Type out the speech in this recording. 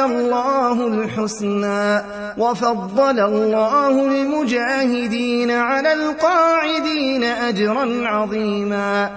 الله الحسنى وفضل الله المجاهدين على القاعدين أجرا عظيما